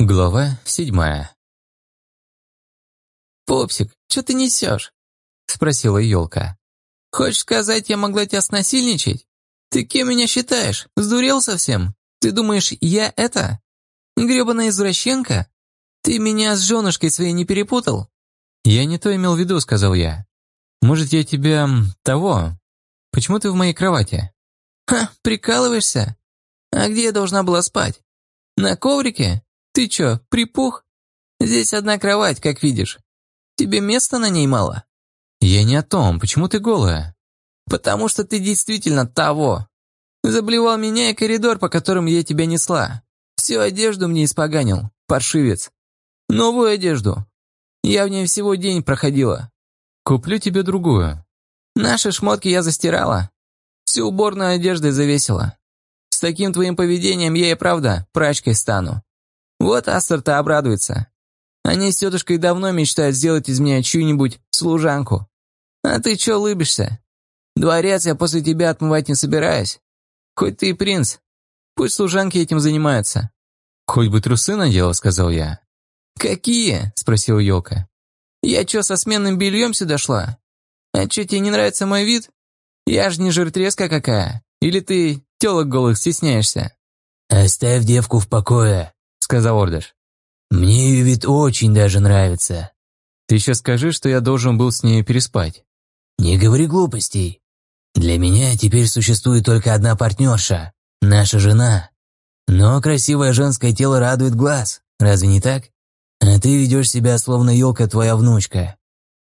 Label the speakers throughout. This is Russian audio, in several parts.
Speaker 1: Глава седьмая.
Speaker 2: «Пупсик, что ты несешь?» — спросила елка. «Хочешь сказать, я могла тебя снасильничать? Ты кем меня считаешь? Сдурел совсем? Ты думаешь, я это? Гребаная извращенка? Ты меня с женушкой своей не перепутал?»
Speaker 1: «Я не то имел в виду», — сказал я. «Может, я тебя... того? Почему ты в моей кровати?»
Speaker 2: «Ха, прикалываешься? А где я должна была спать? На коврике? Ты чё, припух? Здесь одна кровать, как видишь. Тебе места на ней мало?»
Speaker 1: «Я не о том. Почему ты голая?»
Speaker 2: «Потому что ты действительно того. Заблевал меня и коридор, по которому я тебя несла. Всю одежду мне испоганил, паршивец. Новую одежду. Я в ней всего день проходила.
Speaker 1: Куплю тебе другую.
Speaker 2: Наши шмотки я застирала. Всю уборную одеждой завесила. С таким твоим поведением я и правда прачкой стану. Вот Астер-то обрадуется. Они с тетушкой давно мечтают сделать из меня чью-нибудь служанку. А ты чё лыбишься? Дворец я после тебя отмывать не собираюсь. Хоть ты и принц, пусть служанки этим занимаются».
Speaker 1: «Хоть бы трусы надела», — сказал я.
Speaker 2: «Какие?» — спросил елка. «Я чё, со сменным бельем сюда шла? А чё, тебе не нравится мой вид? Я ж не жиртреска какая. Или ты телок голых стесняешься?»
Speaker 3: «Оставь девку в покое», сказал Ордыш. «Мне ее вид очень даже нравится».
Speaker 1: «Ты еще скажи, что я должен был с ней переспать».
Speaker 3: «Не говори глупостей. Для меня теперь существует только одна партнерша, наша жена. Но красивое женское тело радует глаз, разве не так? А ты ведешь себя, словно елка твоя внучка.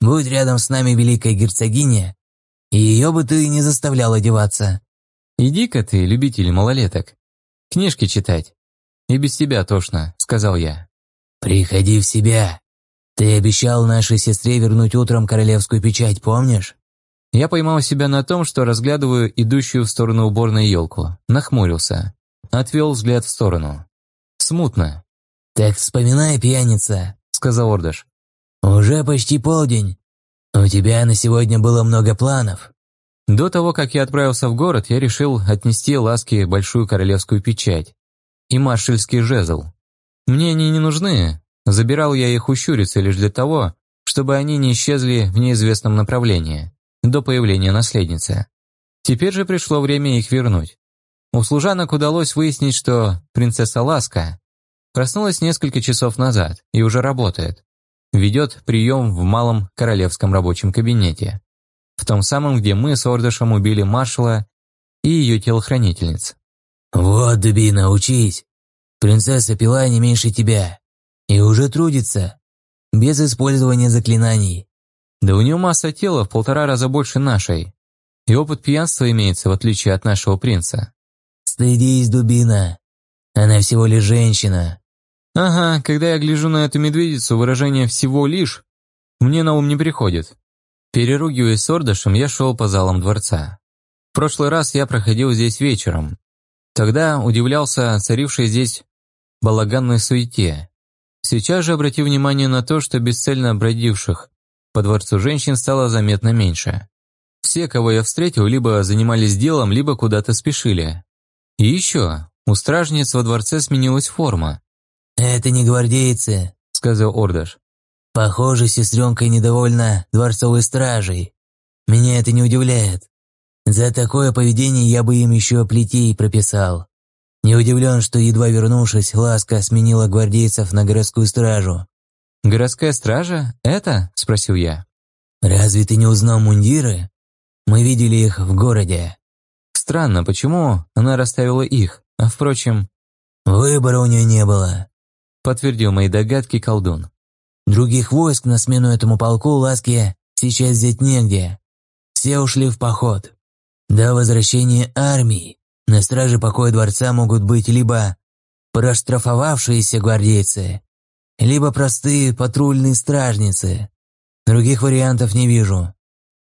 Speaker 3: Будь рядом с нами великая герцогиня, и ее бы ты не заставлял одеваться».
Speaker 1: «Иди-ка ты, любитель малолеток, книжки читать. «И без тебя тошно», — сказал я.
Speaker 3: «Приходи в себя. Ты обещал нашей сестре вернуть утром королевскую печать, помнишь?»
Speaker 1: Я поймал себя на том, что разглядываю идущую в сторону уборной елку. Нахмурился. Отвел взгляд в сторону. Смутно.
Speaker 3: «Так вспоминай, пьяница», — сказал Ордыш. «Уже почти полдень. У тебя на сегодня было много планов».
Speaker 1: До того, как я отправился в город, я решил отнести Ласке большую королевскую печать и маршальский жезл. Мне они не нужны, забирал я их у щурицы лишь для того, чтобы они не исчезли в неизвестном направлении, до появления наследницы. Теперь же пришло время их вернуть. У служанок удалось выяснить, что принцесса Ласка проснулась несколько часов назад и уже работает. Ведет прием в малом королевском рабочем кабинете. В том самом, где мы с Ордышем убили маршала и ее телохранительниц.
Speaker 3: «Вот, дубина, учись. Принцесса пила не меньше тебя. И уже трудится. Без использования заклинаний».
Speaker 1: «Да у нее масса тела в полтора раза больше нашей. И опыт пьянства имеется, в отличие от нашего принца».
Speaker 3: «Стыдись, дубина. Она всего лишь женщина».
Speaker 1: «Ага, когда я гляжу на эту медведицу, выражение «всего лишь» мне на ум не приходит». Переругиваясь с Ордышем, я шел по залам дворца. В прошлый раз я проходил здесь вечером, Тогда удивлялся царившей здесь балаганной суете. Сейчас же обрати внимание на то, что бесцельно бродивших по дворцу женщин стало заметно меньше. Все, кого я встретил, либо занимались делом, либо куда-то спешили. И еще, у стражниц во дворце сменилась форма.
Speaker 3: «Это не гвардейцы», — сказал Ордаш. «Похоже, сестренка недовольна дворцовой стражей. Меня это не удивляет. За такое поведение я бы им еще плетей прописал. Не удивлен, что, едва вернувшись, Ласка сменила гвардейцев на городскую стражу.
Speaker 1: «Городская стража? Это?» – спросил я.
Speaker 3: «Разве ты не узнал мундиры? Мы видели их в городе».
Speaker 1: «Странно, почему она расставила их? А впрочем...»
Speaker 3: «Выбора у нее не было», –
Speaker 1: подтвердил мои догадки колдун.
Speaker 3: «Других войск на смену этому полку Ласке сейчас взять негде. Все ушли в поход. До возвращения армии на страже покоя дворца могут быть либо проштрафовавшиеся гвардейцы, либо простые патрульные стражницы. Других вариантов не вижу.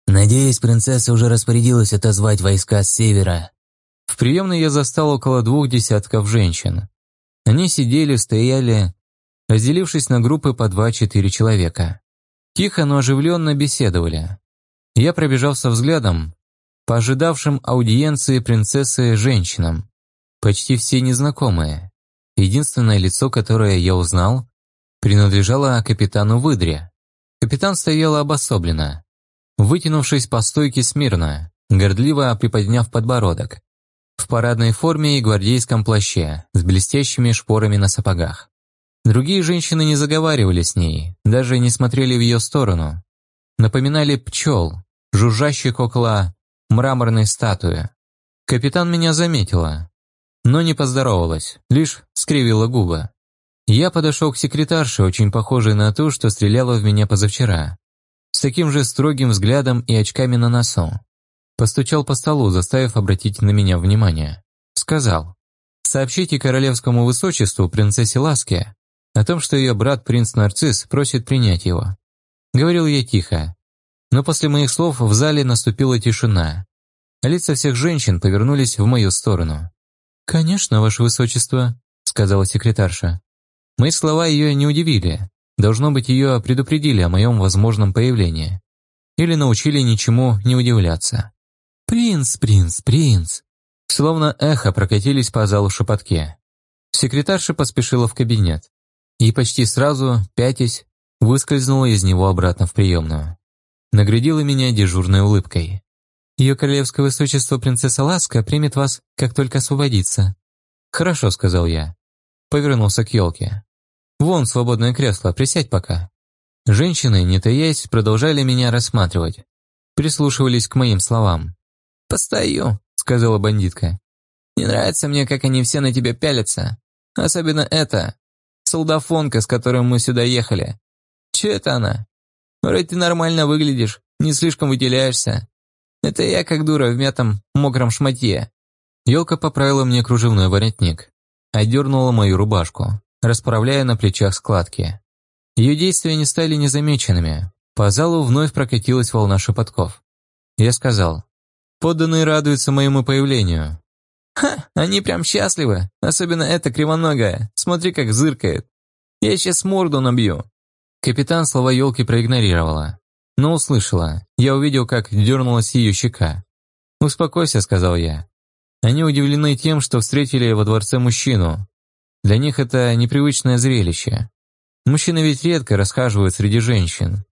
Speaker 3: Надеюсь, принцесса уже распорядилась отозвать войска с севера.
Speaker 1: В приемной я застал около двух десятков женщин. Они сидели, стояли, разделившись на группы по два-четыре человека. Тихо, но оживленно беседовали. Я пробежался взглядом, по ожидавшим аудиенции принцессы женщинам, почти все незнакомые. единственное лицо, которое я узнал, принадлежало капитану Выдре. Капитан стояла обособленно, вытянувшись по стойке смирно, гордливо приподняв подбородок, в парадной форме и гвардейском плаще, с блестящими шпорами на сапогах. Другие женщины не заговаривали с ней, даже не смотрели в ее сторону. Напоминали пчел, жужжащих около мраморной статуи. Капитан меня заметила, но не поздоровалась, лишь скривила губы. Я подошел к секретарше, очень похожей на ту, что стреляла в меня позавчера, с таким же строгим взглядом и очками на носу. Постучал по столу, заставив обратить на меня внимание. Сказал, «Сообщите королевскому высочеству, принцессе Ласке, о том, что ее брат принц Нарцисс просит принять его». Говорил я тихо, но после моих слов в зале наступила тишина. Лица всех женщин повернулись в мою сторону. «Конечно, ваше высочество», — сказала секретарша. Мои слова ее не удивили. Должно быть, ее предупредили о моем возможном появлении. Или научили ничему не удивляться. «Принц, принц, принц!» Словно эхо прокатились по залу шепотки. Секретарша поспешила в кабинет. И почти сразу, пятясь, выскользнула из него обратно в приемную. Наградила меня дежурной улыбкой. «Ее королевское высочество принцесса Ласка примет вас, как только освободится». «Хорошо», — сказал я. Повернулся к елке. «Вон свободное кресло, присядь пока». Женщины, не таясь, продолжали меня рассматривать. Прислушивались к моим словам.
Speaker 2: «Постою», — сказала бандитка. «Не нравится мне, как они все на тебя пялятся. Особенно эта, солдафонка, с которой мы сюда ехали. Че это она? Вроде ты нормально выглядишь, не слишком выделяешься. Это я как дура в мятом мокром шматье».
Speaker 1: Елка поправила мне кружевной воротник, одернула мою рубашку расправляя на плечах складки. Ее действия не стали незамеченными. По залу вновь прокатилась волна шепотков. Я сказал, «Подданные радуются моему появлению».
Speaker 2: «Ха, они прям счастливы, особенно эта кривоногая. Смотри, как зыркает. Я сейчас морду набью».
Speaker 1: Капитан слова елки проигнорировала, но услышала. Я увидел, как дернулась ее щека. «Успокойся», — сказал я. Они удивлены тем, что встретили во дворце мужчину, для них это непривычное зрелище. Мужчины ведь редко расхаживают среди женщин.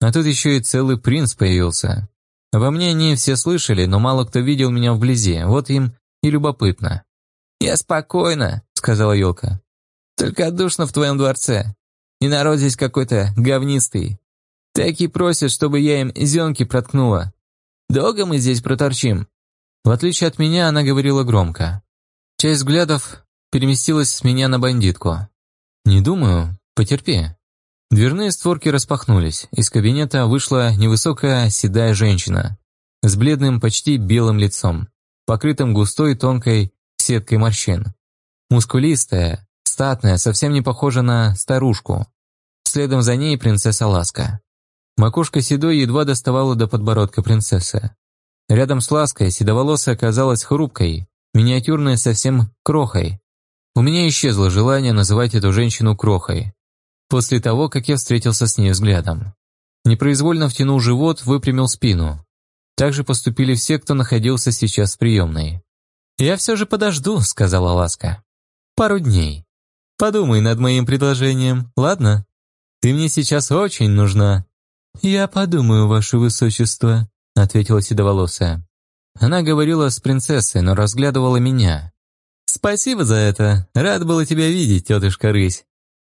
Speaker 1: А тут еще и целый принц появился. Обо мне они все слышали, но мало кто видел меня вблизи, вот им и любопытно.
Speaker 2: «Я спокойно», — сказала елка. «Только душно в твоем дворце. И народ здесь какой-то говнистый. Такие просят, чтобы я им зенки проткнула. Долго мы здесь проторчим?»
Speaker 1: В отличие от меня, она говорила громко. Часть взглядов переместилась с меня на бандитку. «Не думаю, потерпи». Дверные створки распахнулись, из кабинета вышла невысокая седая женщина с бледным, почти белым лицом, покрытым густой тонкой сеткой морщин. Мускулистая, статная, совсем не похожа на старушку. Следом за ней принцесса Ласка. Макушка седой едва доставала до подбородка принцессы. Рядом с Лаской седоволосая оказалась хрупкой, миниатюрной совсем крохой, у меня исчезло желание называть эту женщину крохой. После того, как я встретился с ней взглядом. Непроизвольно втянул живот, выпрямил спину. Так же поступили все, кто находился сейчас в приемной. «Я все же подожду», — сказала Ласка. «Пару дней. Подумай над моим предложением, ладно? Ты мне сейчас очень нужна». «Я подумаю, ваше высочество», — ответила седоволосая. Она говорила с принцессой, но разглядывала меня. «Спасибо за это. Рад было тебя видеть, тетушка Рысь.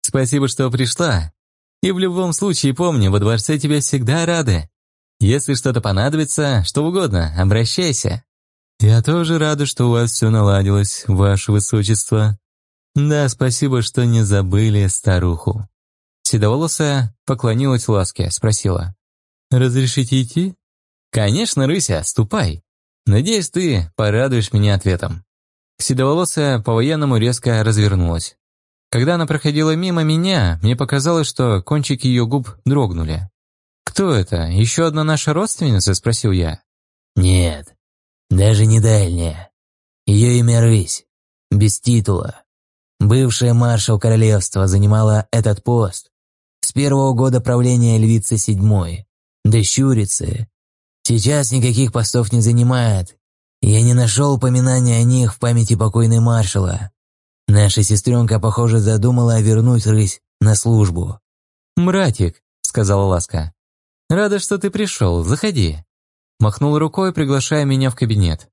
Speaker 1: Спасибо, что пришла. И в любом случае помни, во дворце тебя всегда рады. Если что-то понадобится, что угодно, обращайся». «Я тоже рада, что у вас все наладилось, ваше высочество. Да, спасибо, что не забыли старуху». Седоволосая поклонилась ласке, спросила. «Разрешите идти?» «Конечно, Рыся, ступай. Надеюсь, ты порадуешь меня ответом». Седоволосая по-военному резко развернулась. Когда она проходила мимо меня, мне показалось, что кончики ее губ дрогнули. «Кто это? Еще одна наша родственница?» – спросил я.
Speaker 3: «Нет, даже не дальняя. Ее имя Рысь, без титула. Бывшая маршал королевства занимала этот пост с первого года правления львицы седьмой, до щурицы. Сейчас никаких постов не занимает, я не нашел упоминания о них в памяти покойной маршала. Наша сестренка, похоже, задумала вернуть рысь на службу».
Speaker 1: «Братик», — сказала Ласка, — «рада, что ты пришел, заходи». Махнул рукой, приглашая меня в кабинет.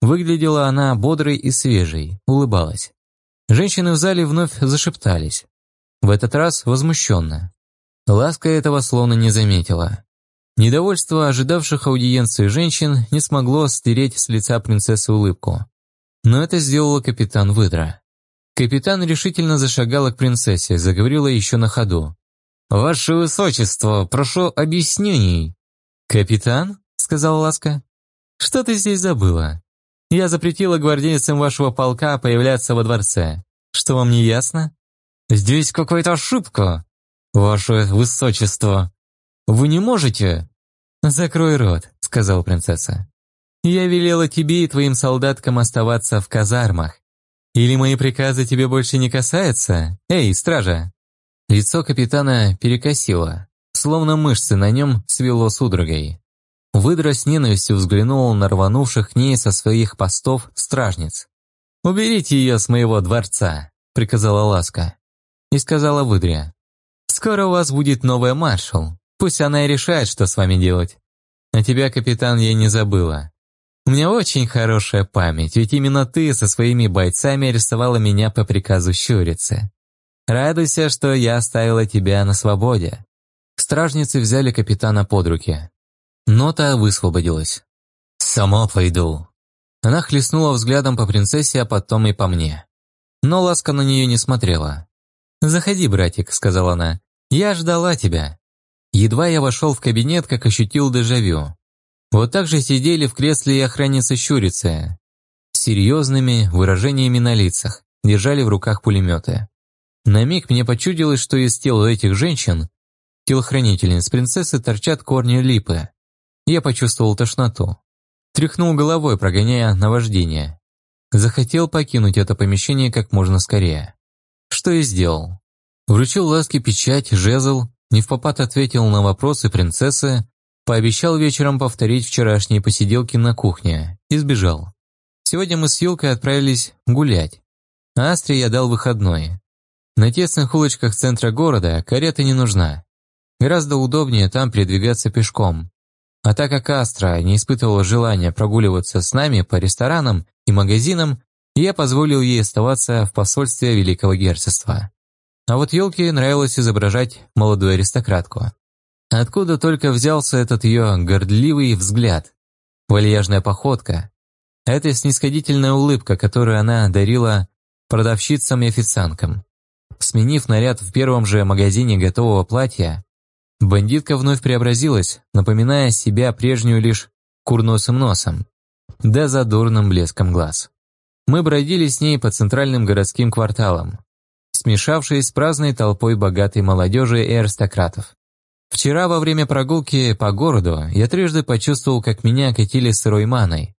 Speaker 1: Выглядела она бодрой и свежей, улыбалась. Женщины в зале вновь зашептались. В этот раз возмущенно. Ласка этого словно не заметила. Недовольство ожидавших аудиенции женщин не смогло стереть с лица принцессы улыбку. Но это сделала капитан Выдра. Капитан решительно зашагала к принцессе, заговорила еще на ходу. «Ваше высочество, прошу объяснений». «Капитан?» — сказала Ласка. «Что ты здесь забыла? Я запретила гвардейцам вашего полка появляться во дворце. Что вам не ясно?» «Здесь какая-то ошибка, ваше высочество. Вы не можете...» «Закрой рот», — сказала принцесса. «Я велела тебе и твоим солдаткам оставаться в казармах. Или мои приказы тебе больше не касаются? Эй, стража!» Лицо капитана перекосило, словно мышцы на нем свело судорогой. Выдра с ненавистью взглянул на рванувших к ней со своих постов стражниц. «Уберите ее с моего дворца», — приказала Ласка. И сказала Выдре. «Скоро у вас будет новая маршал. Пусть она и решает, что с вами делать. А тебя, капитан, я не забыла. У меня очень хорошая память, ведь именно ты со своими бойцами арестовала меня по приказу Щурицы. Радуйся, что я оставила тебя на свободе». Стражницы взяли капитана под руки. Нота высвободилась. «Сама пойду». Она хлестнула взглядом по принцессе, а потом и по мне. Но ласка на нее не смотрела. «Заходи, братик», — сказала она. «Я ждала тебя». Едва я вошел в кабинет, как ощутил дежавю. Вот так же сидели в кресле и охранницы щурицы. С серьезными выражениями на лицах, держали в руках пулеметы. На миг мне почудилось, что из тел этих женщин, телохранительниц принцессы, торчат корни липы. Я почувствовал тошноту. Тряхнул головой, прогоняя наваждение. Захотел покинуть это помещение как можно скорее. Что и сделал. Вручил ласке печать, жезл, не в попад ответил на вопросы принцессы, пообещал вечером повторить вчерашние посиделки на кухне и сбежал. Сегодня мы с Юлкой отправились гулять. А Астре я дал выходной. На тесных улочках центра города карета не нужна. Гораздо удобнее там передвигаться пешком, а так как Астра не испытывала желания прогуливаться с нами по ресторанам и магазинам, я позволил ей оставаться в посольстве Великого Герцогства. А вот Елке нравилось изображать молодую аристократку. Откуда только взялся этот ее гордливый взгляд, вальяжная походка, эта снисходительная улыбка, которую она дарила продавщицам и официанткам. Сменив наряд в первом же магазине готового платья, Бандитка вновь преобразилась, напоминая себя прежнюю лишь курносым носом, да задорным блеском глаз. Мы бродили с ней по центральным городским кварталам, смешавшись с праздной толпой богатой молодежи и аристократов. Вчера во время прогулки по городу я трижды почувствовал, как меня окатили сырой маной.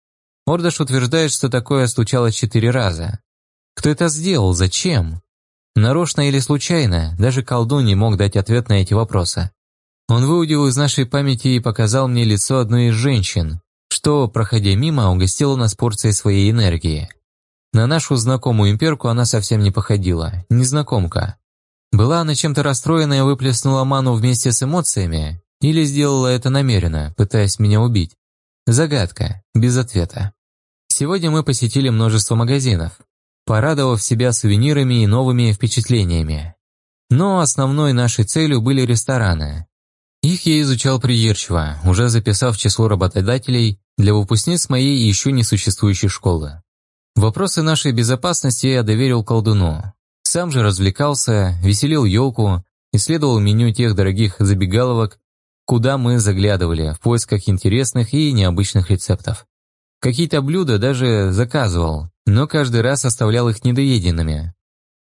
Speaker 1: Ордаш утверждает, что такое случалось четыре раза. Кто это сделал? Зачем? Нарочно или случайно? Даже колдун не мог дать ответ на эти вопросы. Он выудил из нашей памяти и показал мне лицо одной из женщин, что, проходя мимо, угостила нас порцией своей энергии. На нашу знакомую имперку она совсем не походила, незнакомка. Была она чем-то расстроена и выплеснула ману вместе с эмоциями, или сделала это намеренно, пытаясь меня убить. Загадка, без ответа. Сегодня мы посетили множество магазинов, порадовав себя сувенирами и новыми впечатлениями. Но основной нашей целью были рестораны, их я изучал придирчиво, уже записав число работодателей для выпускниц моей еще не существующей школы. Вопросы нашей безопасности я доверил колдуну. Сам же развлекался, веселил елку, исследовал меню тех дорогих забегаловок, куда мы заглядывали в поисках интересных и необычных рецептов. Какие-то блюда даже заказывал, но каждый раз оставлял их недоеденными,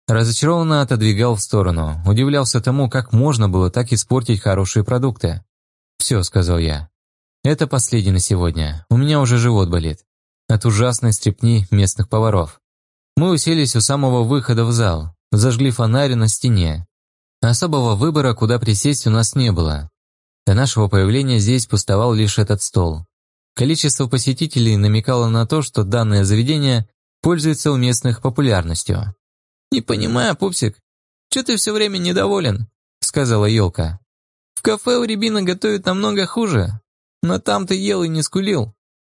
Speaker 1: Разочарованно отодвигал в сторону, удивлялся тому, как можно было так испортить хорошие продукты. «Все», — сказал я. «Это последний на сегодня. У меня уже живот болит. От ужасной стрепни местных поваров». Мы уселись у самого выхода в зал, зажгли фонарь на стене. Особого выбора, куда присесть, у нас не было. До нашего появления здесь пустовал лишь этот стол. Количество посетителей намекало на то, что данное заведение пользуется у местных популярностью.
Speaker 2: «Не понимаю, пупсик, что ты все время недоволен?» — сказала елка. «В кафе у Рябина готовят намного хуже, но там ты ел и не скулил».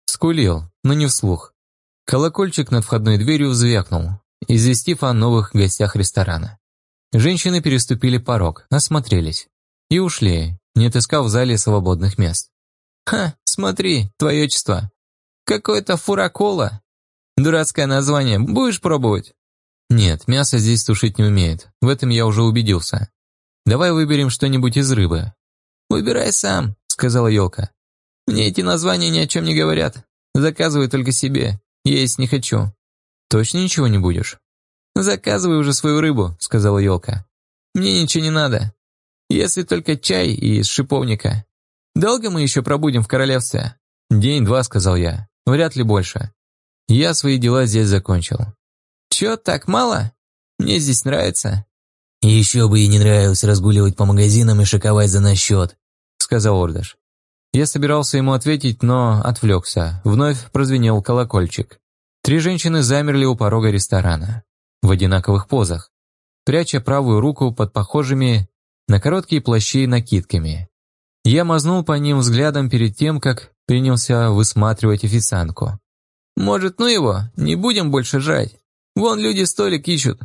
Speaker 1: Скулил, но не вслух. Колокольчик над входной дверью взвякнул, известив о новых гостях ресторана. Женщины переступили порог, осмотрелись и ушли, не отыскав в зале свободных мест.
Speaker 2: «Ха, смотри, твое отчество. Какое-то фуракола. Дурацкое название, будешь пробовать?»
Speaker 1: «Нет, мясо здесь тушить не умеет, в этом я уже убедился. Давай выберем что-нибудь из рыбы».
Speaker 2: «Выбирай сам», — сказала елка. «Мне эти названия ни о чем не говорят. Заказывай только себе, есть не хочу».
Speaker 1: «Точно ничего не будешь?»
Speaker 2: «Заказывай уже свою рыбу», — сказала елка. «Мне ничего не надо. Если только чай и из шиповника. Долго мы еще пробудем в королевстве?»
Speaker 1: «День-два», — сказал я. «Вряд ли больше. Я свои дела здесь закончил».
Speaker 2: «Чё, так мало? Мне здесь нравится».
Speaker 3: «Еще бы и не нравилось разгуливать по магазинам и шиковать за насчет», — сказал Ордаш.
Speaker 1: Я собирался ему ответить, но отвлекся. Вновь прозвенел колокольчик. Три женщины замерли у порога ресторана. В одинаковых позах. Пряча правую руку под похожими на короткие плащи накидками. Я мазнул по ним взглядом перед тем, как принялся высматривать официантку.
Speaker 2: «Может, ну его, не будем больше жрать. Вон люди столик ищут».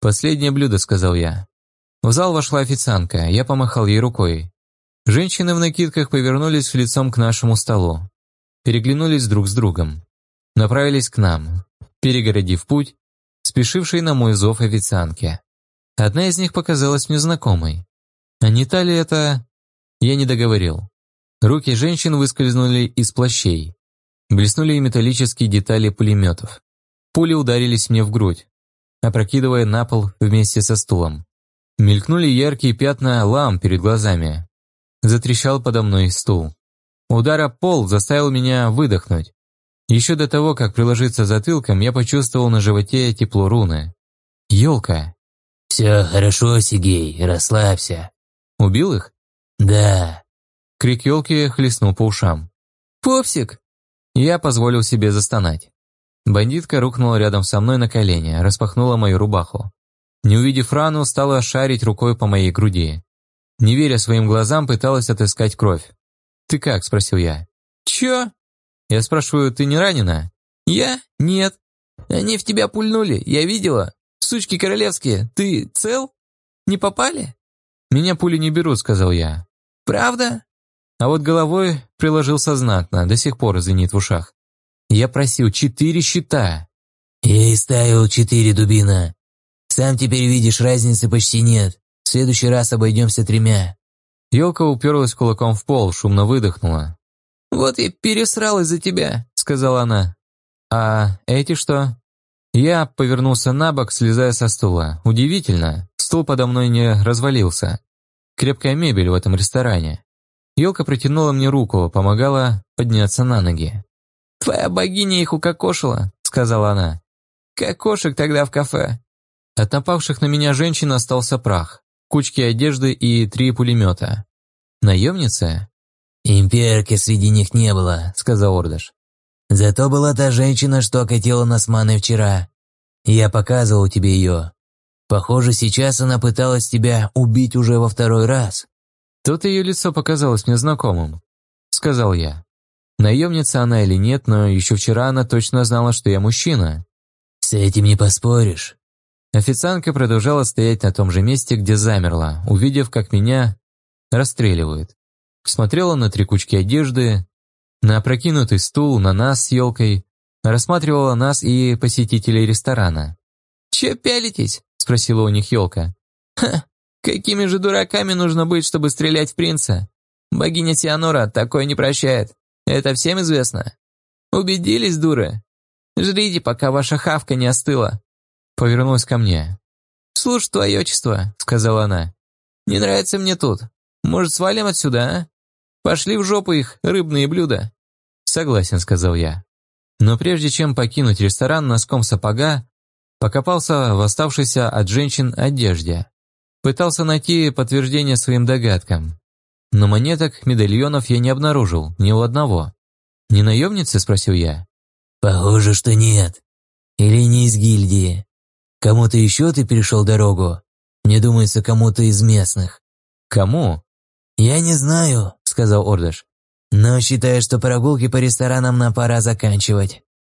Speaker 1: «Последнее блюдо», — сказал я. В зал вошла официантка, я помахал ей рукой. Женщины в накидках повернулись лицом к нашему столу. Переглянулись друг с другом. Направились к нам, перегородив путь, спешившей на мой зов официантке. Одна из них показалась мне знакомой. А не та ли это... Я не договорил. Руки женщин выскользнули из плащей. Блеснули и металлические детали пулеметов. Пули ударились мне в грудь, опрокидывая на пол вместе со стулом. Мелькнули яркие пятна лам перед глазами. Затрещал подо мной стул. Удар о пол заставил меня выдохнуть. Еще до того, как приложиться затылком, я почувствовал на животе тепло руны. Елка.
Speaker 3: «Все хорошо, Сигей, расслабься».
Speaker 1: Убил их?
Speaker 3: Да.
Speaker 1: Крик елки хлестнул по ушам.
Speaker 2: «Пупсик!»
Speaker 1: Я позволил себе застонать. Бандитка рухнула рядом со мной на колени, распахнула мою рубаху. Не увидев рану, стала шарить рукой по моей груди. Не веря своим глазам, пыталась отыскать кровь. «Ты как?» – спросил я.
Speaker 2: «Чё?»
Speaker 1: Я спрашиваю, ты не ранена?
Speaker 2: «Я? Нет. Они в тебя пульнули, я видела. Сучки королевские, ты цел? Не попали?»
Speaker 1: «Меня пули не берут», — сказал я.
Speaker 2: «Правда?»
Speaker 1: А вот головой приложился знатно, до сих пор звенит в ушах. Я просил четыре щита.
Speaker 3: «Я и ставил четыре дубина. Сам теперь видишь, разницы почти нет. В следующий раз обойдемся тремя».
Speaker 1: Елка уперлась кулаком в пол, шумно выдохнула.
Speaker 2: «Вот я пересрал из-за тебя», — сказала она.
Speaker 1: «А эти что?» Я повернулся на бок, слезая со стула. Удивительно, стул подо мной не развалился. Крепкая мебель в этом ресторане. Елка протянула мне руку, помогала подняться на ноги.
Speaker 2: «Твоя богиня их укокошила», — сказала она. «Как кошек тогда в кафе».
Speaker 1: От напавших на меня женщин остался прах, кучки одежды и три пулемета. Наемница?
Speaker 3: «Имперки среди них не было», — сказал Ордаш. Зато была та женщина, что окатила нас маной вчера. Я показывал тебе ее. Похоже, сейчас она пыталась тебя убить уже во второй раз».
Speaker 1: Тут ее лицо показалось мне знакомым. Сказал я. Наемница она или нет, но еще вчера она точно знала, что я мужчина.
Speaker 3: «С этим не поспоришь».
Speaker 1: Официантка продолжала стоять на том же месте, где замерла, увидев, как меня расстреливают. Смотрела на три кучки одежды, на опрокинутый стул, на нас с елкой, рассматривала нас и посетителей ресторана.
Speaker 2: «Че пялитесь?» – спросила у них елка. «Ха, какими же дураками нужно быть, чтобы стрелять в принца? Богиня Тианора такое не прощает, это всем известно. Убедились, дуры? Жрите, пока ваша хавка не остыла».
Speaker 1: Повернулась ко мне.
Speaker 2: «Слушай, твое отчество», – сказала она. «Не нравится мне тут. Может, свалим отсюда, а? Пошли в жопу их, рыбные блюда».
Speaker 1: «Согласен», — сказал я. Но прежде чем покинуть ресторан носком сапога, покопался в оставшейся от женщин одежде. Пытался найти подтверждение своим догадкам. Но монеток, медальонов я не обнаружил, ни у одного. «Не наемницы?» — спросил я.
Speaker 3: «Похоже, что нет. Или не из гильдии. Кому-то еще ты перешел дорогу? Мне думается, кому-то из местных».
Speaker 1: «Кому?»
Speaker 3: «Я не знаю», — сказал Ордыш. «Но считаю, что прогулки по ресторанам нам пора заканчивать.